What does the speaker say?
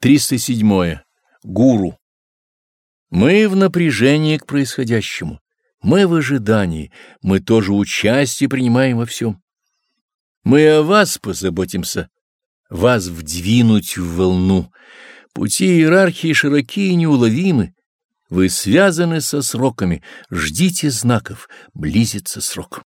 307. Гуру. Мы в напряжении к происходящему, мы в ожидании, мы тоже участие принимаем во всем. Мы о вас позаботимся, вас вдвинуть в волну. Пути иерархии широки и неуловимы. Вы связаны со сроками, ждите знаков, близится срок.